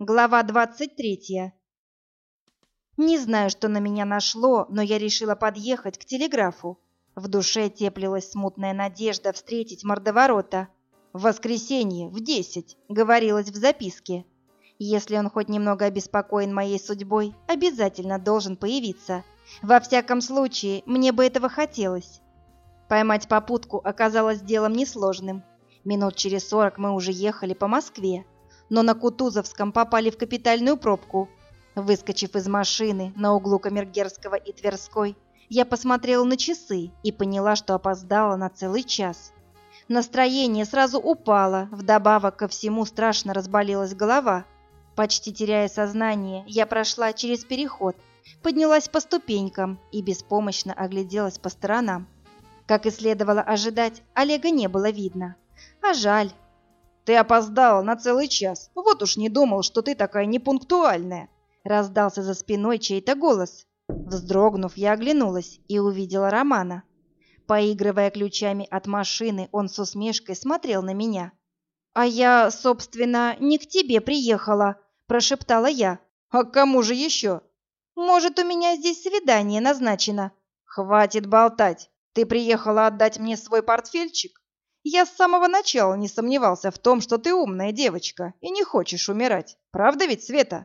Глава 23. Не знаю, что на меня нашло, но я решила подъехать к телеграфу. В душе теплилась смутная надежда встретить мордоворота. В воскресенье в десять, говорилось в записке. Если он хоть немного обеспокоен моей судьбой, обязательно должен появиться. Во всяком случае, мне бы этого хотелось. Поймать попутку оказалось делом несложным. Минут через сорок мы уже ехали по Москве но на Кутузовском попали в капитальную пробку. Выскочив из машины на углу Камергерского и Тверской, я посмотрела на часы и поняла, что опоздала на целый час. Настроение сразу упало, вдобавок ко всему страшно разболелась голова. Почти теряя сознание, я прошла через переход, поднялась по ступенькам и беспомощно огляделась по сторонам. Как и следовало ожидать, Олега не было видно. А жаль, «Ты опоздала на целый час. Вот уж не думал, что ты такая непунктуальная!» Раздался за спиной чей-то голос. Вздрогнув, я оглянулась и увидела Романа. Поигрывая ключами от машины, он с усмешкой смотрел на меня. «А я, собственно, не к тебе приехала», – прошептала я. «А к кому же еще?» «Может, у меня здесь свидание назначено?» «Хватит болтать. Ты приехала отдать мне свой портфельчик?» Я с самого начала не сомневался в том, что ты умная девочка и не хочешь умирать. Правда ведь, Света?»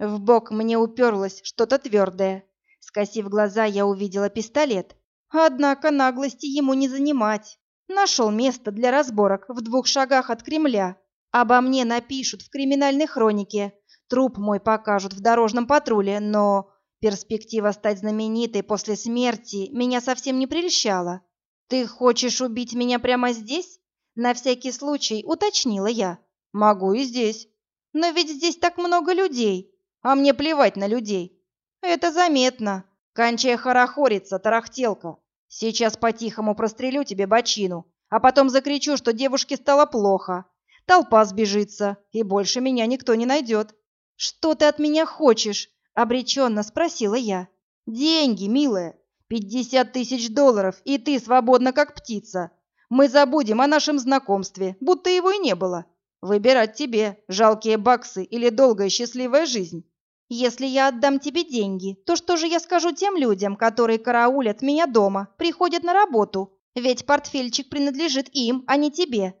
В бок мне уперлось что-то твердое. Скосив глаза, я увидела пистолет. Однако наглости ему не занимать. Нашел место для разборок в двух шагах от Кремля. Обо мне напишут в криминальной хронике. Труп мой покажут в дорожном патруле, но перспектива стать знаменитой после смерти меня совсем не прельщала. «Ты хочешь убить меня прямо здесь?» На всякий случай уточнила я. «Могу и здесь. Но ведь здесь так много людей. А мне плевать на людей. Это заметно. Кончай хорохориться, тарахтелка. Сейчас по-тихому прострелю тебе бочину, а потом закричу, что девушке стало плохо. Толпа сбежится, и больше меня никто не найдет». «Что ты от меня хочешь?» — обреченно спросила я. «Деньги, милая. Пятьдесят тысяч долларов, и ты свободна, как птица. Мы забудем о нашем знакомстве, будто его и не было. Выбирать тебе, жалкие баксы или долгая счастливая жизнь. Если я отдам тебе деньги, то что же я скажу тем людям, которые караулят меня дома, приходят на работу? Ведь портфельчик принадлежит им, а не тебе.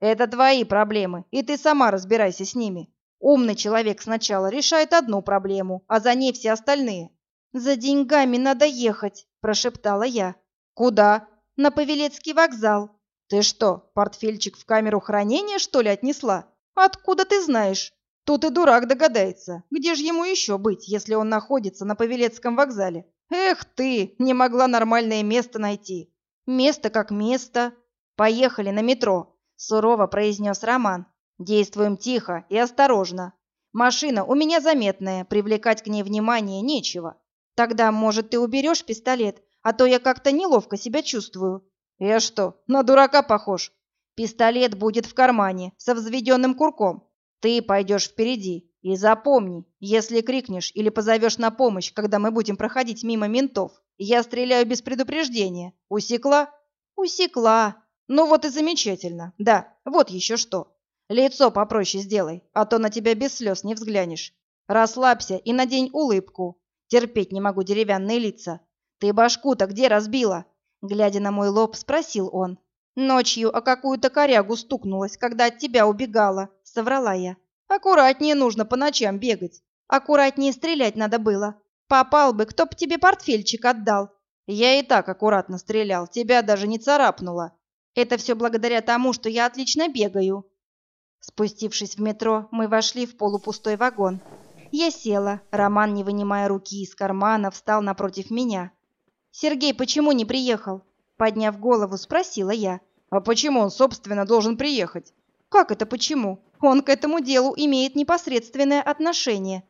Это твои проблемы, и ты сама разбирайся с ними. Умный человек сначала решает одну проблему, а за ней все остальные. «За деньгами надо ехать», – прошептала я. «Куда?» «На Павелецкий вокзал». «Ты что, портфельчик в камеру хранения, что ли, отнесла? Откуда ты знаешь?» «Тут и дурак догадается. Где же ему еще быть, если он находится на Павелецком вокзале? Эх ты, не могла нормальное место найти». «Место как место. Поехали на метро», – сурово произнес Роман. «Действуем тихо и осторожно. Машина у меня заметная, привлекать к ней внимание нечего. Тогда, может, ты уберешь пистолет, а то я как-то неловко себя чувствую. Я что, на дурака похож? Пистолет будет в кармане, со взведенным курком. Ты пойдешь впереди. И запомни, если крикнешь или позовешь на помощь, когда мы будем проходить мимо ментов, я стреляю без предупреждения. Усекла? Усекла. Ну вот и замечательно. Да, вот еще что. Лицо попроще сделай, а то на тебя без слез не взглянешь. Расслабься и надень улыбку. Терпеть не могу деревянные лица. Ты башку-то где разбила? Глядя на мой лоб, спросил он. Ночью о какую-то корягу стукнулась, когда от тебя убегала, соврала я. Аккуратнее нужно по ночам бегать. Аккуратнее стрелять надо было. Попал бы, кто б тебе портфельчик отдал. Я и так аккуратно стрелял, тебя даже не царапнуло. Это все благодаря тому, что я отлично бегаю. Спустившись в метро, мы вошли в полупустой вагон. Я села. Роман, не вынимая руки из кармана, встал напротив меня. «Сергей почему не приехал?» Подняв голову, спросила я. «А почему он, собственно, должен приехать?» «Как это почему? Он к этому делу имеет непосредственное отношение».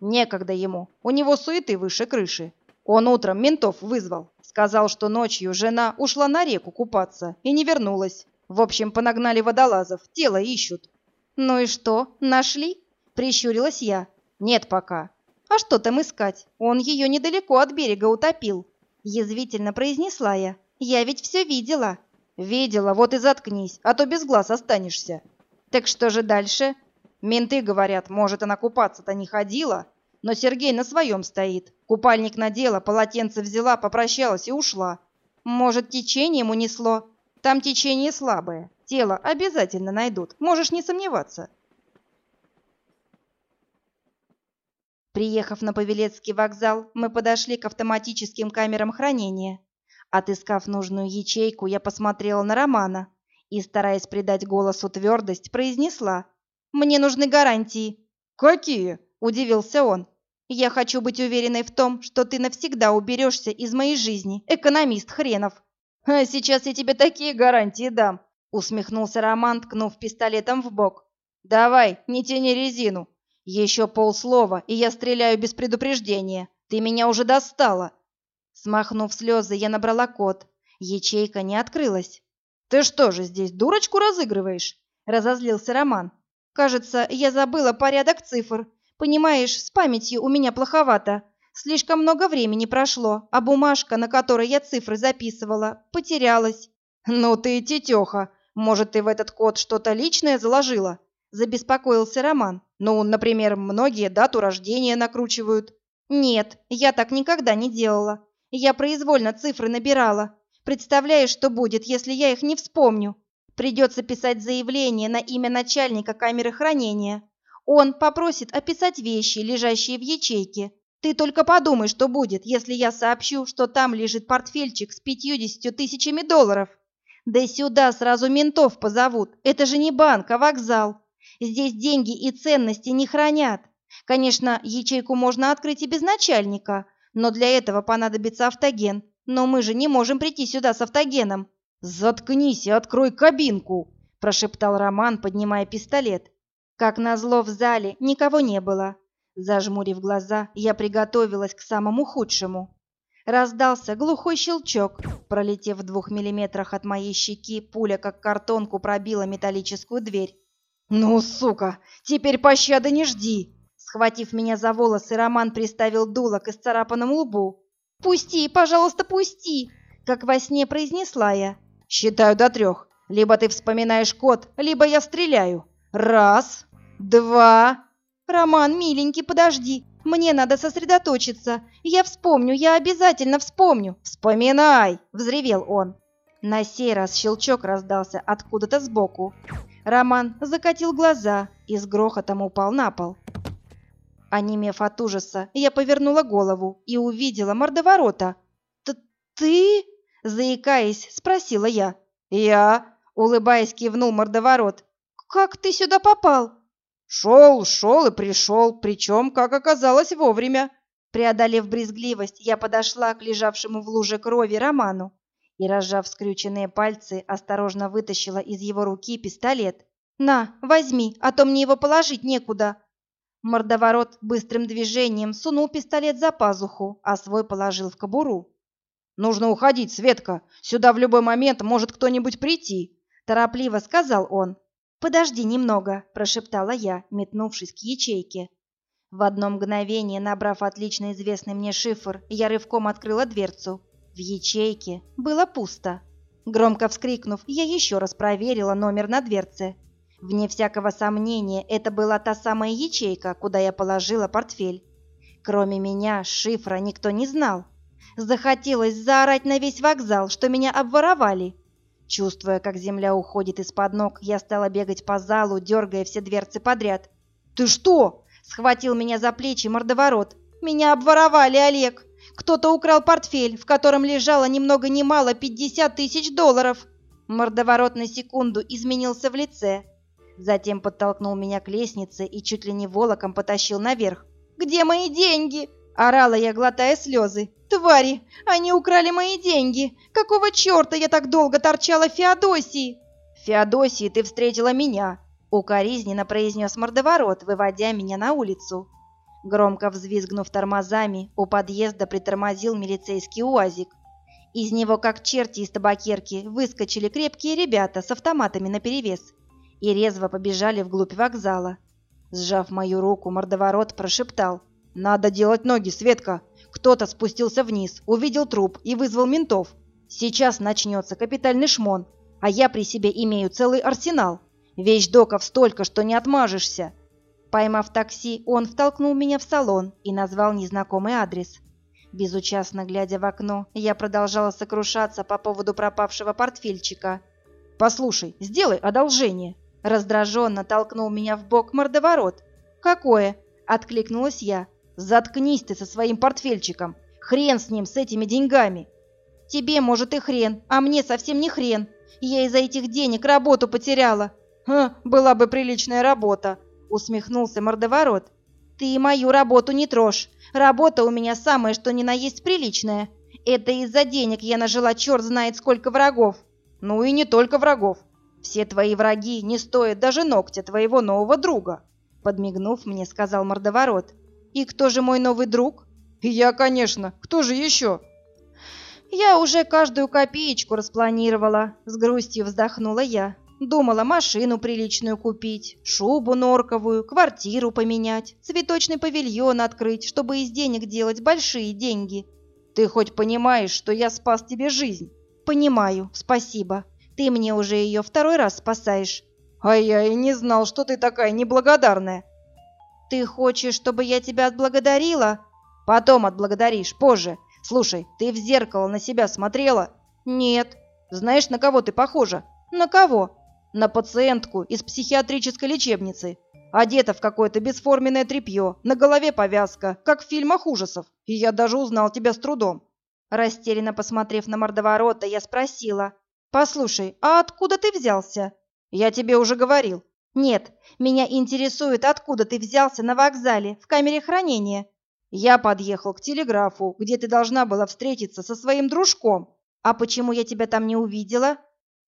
«Некогда ему. У него суеты выше крыши. Он утром ментов вызвал. Сказал, что ночью жена ушла на реку купаться и не вернулась. В общем, понагнали водолазов, тело ищут». «Ну и что, нашли?» Прищурилась я. Нет пока. А что там искать? Он ее недалеко от берега утопил. Язвительно произнесла я. Я ведь все видела. Видела, вот и заткнись, а то без глаз останешься. Так что же дальше? Менты говорят, может, она купаться-то не ходила, но Сергей на своем стоит. Купальник надела, полотенце взяла, попрощалась и ушла. Может, течением унесло? Там течение слабое. Тело обязательно найдут, можешь не сомневаться. Приехав на Павелецкий вокзал, мы подошли к автоматическим камерам хранения. Отыскав нужную ячейку, я посмотрела на Романа и, стараясь придать голосу твердость, произнесла «Мне нужны гарантии». «Какие?» – удивился он. «Я хочу быть уверенной в том, что ты навсегда уберешься из моей жизни, экономист хренов». «А сейчас я тебе такие гарантии дам», усмехнулся Роман, ткнув пистолетом в бок. Давай, не тяни резину. Еще полслова, и я стреляю без предупреждения. Ты меня уже достала. Смахнув слезы, я набрала код. Ячейка не открылась. Ты что же здесь дурочку разыгрываешь? разозлился Роман. Кажется, я забыла порядок цифр. Понимаешь, с памятью у меня плоховато. Слишком много времени прошло, а бумажка, на которой я цифры записывала, потерялась. Ну ты тетеха. Может, ты в этот код что-то личное заложила? Забеспокоился Роман. Ну, например, многие дату рождения накручивают. Нет, я так никогда не делала. Я произвольно цифры набирала. Представляешь, что будет, если я их не вспомню? Придется писать заявление на имя начальника камеры хранения. Он попросит описать вещи, лежащие в ячейке. Ты только подумай, что будет, если я сообщу, что там лежит портфельчик с пятьюдесятью тысячами долларов. Да сюда сразу ментов позовут. Это же не банк, а вокзал. Здесь деньги и ценности не хранят. Конечно, ячейку можно открыть и без начальника, но для этого понадобится автоген. Но мы же не можем прийти сюда с автогеном. Заткнись и открой кабинку, прошептал Роман, поднимая пистолет. Как назло в зале никого не было. Зажмурив глаза, я приготовилась к самому худшему. Раздался глухой щелчок. Пролетев в двух миллиметрах от моей щеки, пуля как картонку пробила металлическую дверь. «Ну, сука, теперь пощады не жди!» Схватив меня за волосы, Роман приставил дуло к исцарапанному лбу. «Пусти, пожалуйста, пусти!» Как во сне произнесла я. «Считаю до трех. Либо ты вспоминаешь код, либо я стреляю. Раз, два...» «Роман, миленький, подожди. Мне надо сосредоточиться. Я вспомню, я обязательно вспомню. Вспоминай, взревел он. На сей раз щелчок раздался откуда-то сбоку. Роман закатил глаза и с грохотом упал на пол. Онемев от ужаса, я повернула голову и увидела мордоворота. «Ты?» — заикаясь, спросила я. «Я?» — улыбаясь, кивнул мордоворот. «Как ты сюда попал?» Шел, шел и пришел, причем, как оказалось, вовремя. Преодолев брезгливость, я подошла к лежавшему в луже крови Роману и, разжав скрюченные пальцы, осторожно вытащила из его руки пистолет. «На, возьми, а то мне его положить некуда». Мордоворот быстрым движением сунул пистолет за пазуху, а свой положил в кобуру. «Нужно уходить, Светка. Сюда в любой момент может кто-нибудь прийти», — торопливо сказал он. «Подожди немного», – прошептала я, метнувшись к ячейке. В одно мгновение, набрав отлично известный мне шифр, я рывком открыла дверцу. В ячейке было пусто. Громко вскрикнув, я еще раз проверила номер на дверце. Вне всякого сомнения, это была та самая ячейка, куда я положила портфель. Кроме меня, шифра никто не знал. Захотелось заорать на весь вокзал, что меня обворовали. Чувствуя, как земля уходит из-под ног, я стала бегать по залу, дергая все дверцы подряд. «Ты что?» — схватил меня за плечи мордоворот. «Меня обворовали, Олег! Кто-то украл портфель, в котором лежало ни много ни мало пятьдесят тысяч долларов!» Мордоворот на секунду изменился в лице. Затем подтолкнул меня к лестнице и чуть ли не волоком потащил наверх. «Где мои деньги?» — орала я, глотая слезы. «Твари! Они украли мои деньги! Какого черта я так долго торчала в Феодосии?» «В Феодосии ты встретила меня!» — укоризненно произнес мордоворот, выводя меня на улицу. Громко взвизгнув тормозами, у подъезда притормозил милицейский уазик. Из него, как черти из табакерки, выскочили крепкие ребята с автоматами наперевес и резво побежали вглубь вокзала. Сжав мою руку, мордоворот прошептал. «Надо делать ноги, Светка! Кто-то спустился вниз, увидел труп и вызвал ментов. Сейчас начнется капитальный шмон, а я при себе имею целый арсенал. Вещдоков столько, что не отмажешься. Поймав такси, он втолкнул меня в салон и назвал незнакомый адрес. Безучастно глядя в окно, я продолжала сокрушаться по поводу пропавшего портфельчика. «Послушай, сделай одолжение!» Раздраженно толкнул меня в бок мордоворот. «Какое?» — откликнулась я. «Заткнись ты со своим портфельчиком! Хрен с ним, с этими деньгами!» «Тебе, может, и хрен, а мне совсем не хрен. Я из-за этих денег работу потеряла». «Ха, была бы приличная работа!» — усмехнулся мордоворот. «Ты мою работу не трожь. Работа у меня самая, что ни на есть приличная. Это из-за денег я нажила черт знает сколько врагов». «Ну и не только врагов. Все твои враги не стоят даже ногтя твоего нового друга», — подмигнув мне, сказал мордоворот. «И кто же мой новый друг?» «Я, конечно. Кто же еще?» «Я уже каждую копеечку распланировала», — с грустью вздохнула я. Думала машину приличную купить, шубу норковую, квартиру поменять, цветочный павильон открыть, чтобы из денег делать большие деньги. Ты хоть понимаешь, что я спас тебе жизнь? Понимаю, спасибо. Ты мне уже ее второй раз спасаешь. А я и не знал, что ты такая неблагодарная. Ты хочешь, чтобы я тебя отблагодарила? Потом отблагодаришь, позже. Слушай, ты в зеркало на себя смотрела? Нет. Знаешь, на кого ты похожа? На кого? На пациентку из психиатрической лечебницы. Одета в какое-то бесформенное тряпье, на голове повязка, как в фильмах ужасов. И я даже узнал тебя с трудом. Растерянно посмотрев на мордоворота, я спросила. «Послушай, а откуда ты взялся?» «Я тебе уже говорил». «Нет, меня интересует, откуда ты взялся на вокзале, в камере хранения». «Я подъехал к телеграфу, где ты должна была встретиться со своим дружком». «А почему я тебя там не увидела?»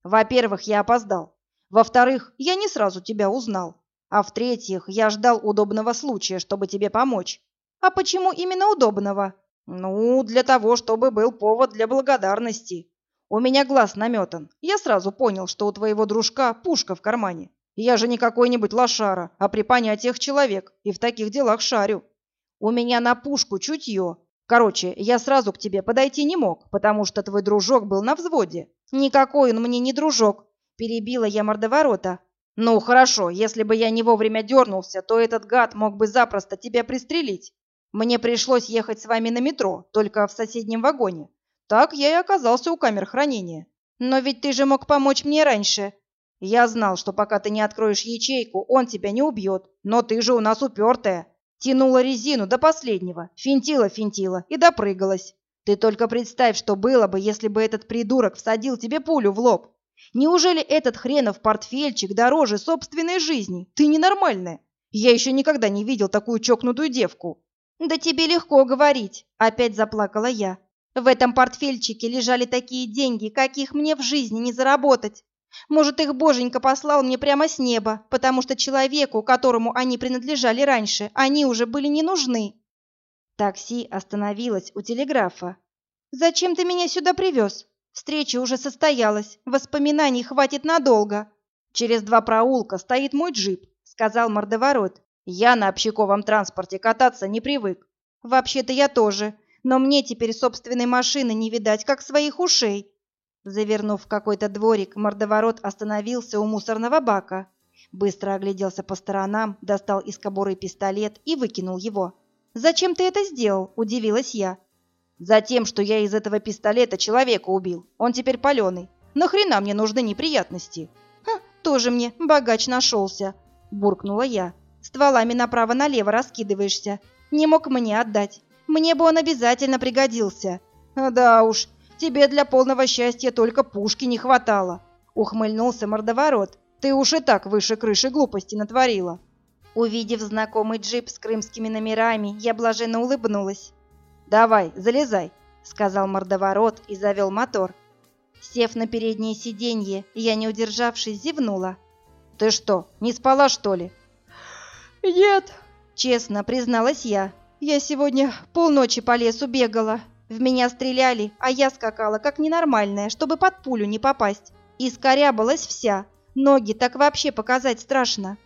«Во-первых, я опоздал. Во-вторых, я не сразу тебя узнал. А в-третьих, я ждал удобного случая, чтобы тебе помочь. А почему именно удобного? Ну, для того, чтобы был повод для благодарности. У меня глаз наметан. Я сразу понял, что у твоего дружка пушка в кармане. Я же не какой-нибудь лошара, а при понятиях человек, и в таких делах шарю. У меня на пушку чутье. Короче, я сразу к тебе подойти не мог, потому что твой дружок был на взводе. Никакой он мне не дружок, Перебила я мордоворота. «Ну, хорошо, если бы я не вовремя дернулся, то этот гад мог бы запросто тебя пристрелить. Мне пришлось ехать с вами на метро, только в соседнем вагоне. Так я и оказался у камер хранения. Но ведь ты же мог помочь мне раньше». «Я знал, что пока ты не откроешь ячейку, он тебя не убьет. Но ты же у нас упертая. Тянула резину до последнего, финтила-финтила и допрыгалась. Ты только представь, что было бы, если бы этот придурок всадил тебе пулю в лоб. Неужели этот хренов портфельчик дороже собственной жизни? Ты ненормальная. Я еще никогда не видел такую чокнутую девку. Да тебе легко говорить, опять заплакала я. В этом портфельчике лежали такие деньги, каких мне в жизни не заработать. Может, их боженька послал мне прямо с неба, потому что человеку, которому они принадлежали раньше, они уже были не нужны. Такси остановилось у телеграфа. «Зачем ты меня сюда привез?» Встреча уже состоялась, воспоминаний хватит надолго. Через два проулка стоит мой джип, сказал мордоворот. Я на общаковом транспорте кататься не привык. Вообще-то я тоже, но мне теперь собственной машины не видать, как своих ушей. Завернув в какой-то дворик, мордоворот остановился у мусорного бака. Быстро огляделся по сторонам, достал из кобуры пистолет и выкинул его. «Зачем ты это сделал?» – удивилась я. Затем, что я из этого пистолета человека убил. Он теперь паленый. Нахрена мне нужны неприятности? Ха, тоже мне богач нашелся, буркнула я. Стволами направо-налево раскидываешься. Не мог мне отдать. Мне бы он обязательно пригодился. Да уж, тебе для полного счастья только пушки не хватало. Ухмыльнулся мордоворот. Ты уж и так выше крыши глупости натворила. Увидев знакомый джип с крымскими номерами, я блаженно улыбнулась. «Давай, залезай», — сказал мордоворот и завел мотор. Сев на переднее сиденье, я, не удержавшись, зевнула. «Ты что, не спала, что ли?» «Нет», — честно призналась я. «Я сегодня полночи по лесу бегала. В меня стреляли, а я скакала как ненормальная, чтобы под пулю не попасть. И скорябалась вся. Ноги так вообще показать страшно».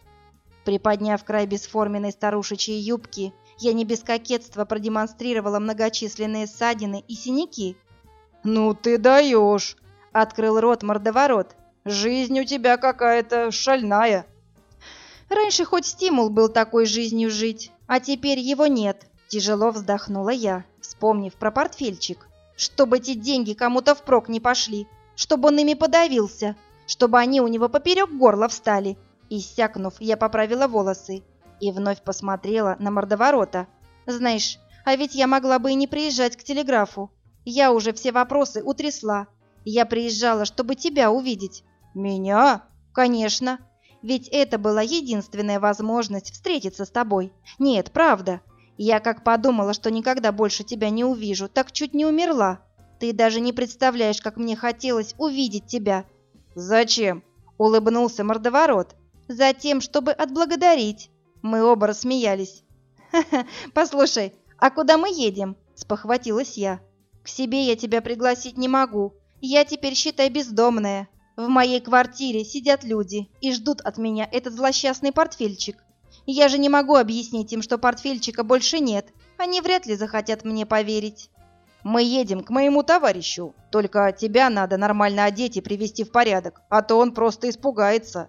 Приподняв край бесформенной старушечьей юбки, я не без кокетства продемонстрировала многочисленные ссадины и синяки. «Ну ты даешь!» — открыл рот мордоворот. «Жизнь у тебя какая-то шальная!» Раньше хоть стимул был такой жизнью жить, а теперь его нет. Тяжело вздохнула я, вспомнив про портфельчик. Чтобы эти деньги кому-то впрок не пошли, чтобы он ими подавился, чтобы они у него поперек горла встали. Иссякнув, я поправила волосы и вновь посмотрела на мордоворота. Знаешь, а ведь я могла бы и не приезжать к телеграфу. Я уже все вопросы утрясла. Я приезжала, чтобы тебя увидеть. Меня? Конечно. Ведь это была единственная возможность встретиться с тобой. Нет, правда. Я как подумала, что никогда больше тебя не увижу, так чуть не умерла. Ты даже не представляешь, как мне хотелось увидеть тебя. Зачем? Улыбнулся мордоворот. Затем, чтобы отблагодарить. Мы оба рассмеялись. «Ха-ха, послушай, а куда мы едем?» – спохватилась я. «К себе я тебя пригласить не могу. Я теперь, считай, бездомная. В моей квартире сидят люди и ждут от меня этот злосчастный портфельчик. Я же не могу объяснить им, что портфельчика больше нет. Они вряд ли захотят мне поверить». «Мы едем к моему товарищу. Только тебя надо нормально одеть и привести в порядок, а то он просто испугается».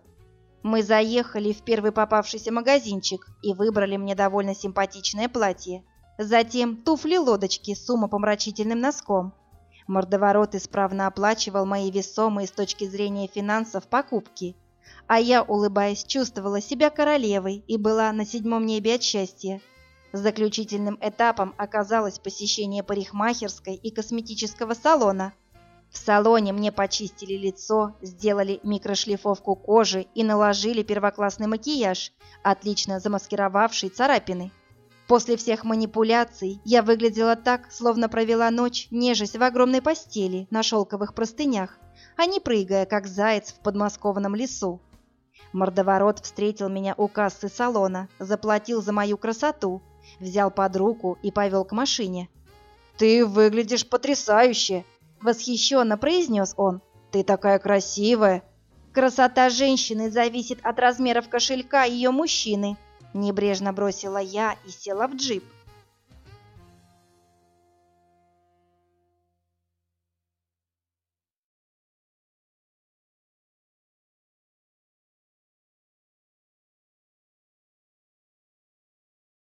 Мы заехали в первый попавшийся магазинчик и выбрали мне довольно симпатичное платье. Затем туфли-лодочки с умопомрачительным носком. Мордоворот исправно оплачивал мои весомые с точки зрения финансов покупки. А я, улыбаясь, чувствовала себя королевой и была на седьмом небе от счастья. Заключительным этапом оказалось посещение парикмахерской и косметического салона – в салоне мне почистили лицо, сделали микрошлифовку кожи и наложили первоклассный макияж, отлично замаскировавший царапины. После всех манипуляций я выглядела так, словно провела ночь, нежесть в огромной постели на шелковых простынях, а не прыгая, как заяц в подмосковном лесу. Мордоворот встретил меня у кассы салона, заплатил за мою красоту, взял под руку и повел к машине. «Ты выглядишь потрясающе!» Восхищенно произнес он. «Ты такая красивая!» «Красота женщины зависит от размеров кошелька ее мужчины», Небрежно бросила я и села в джип.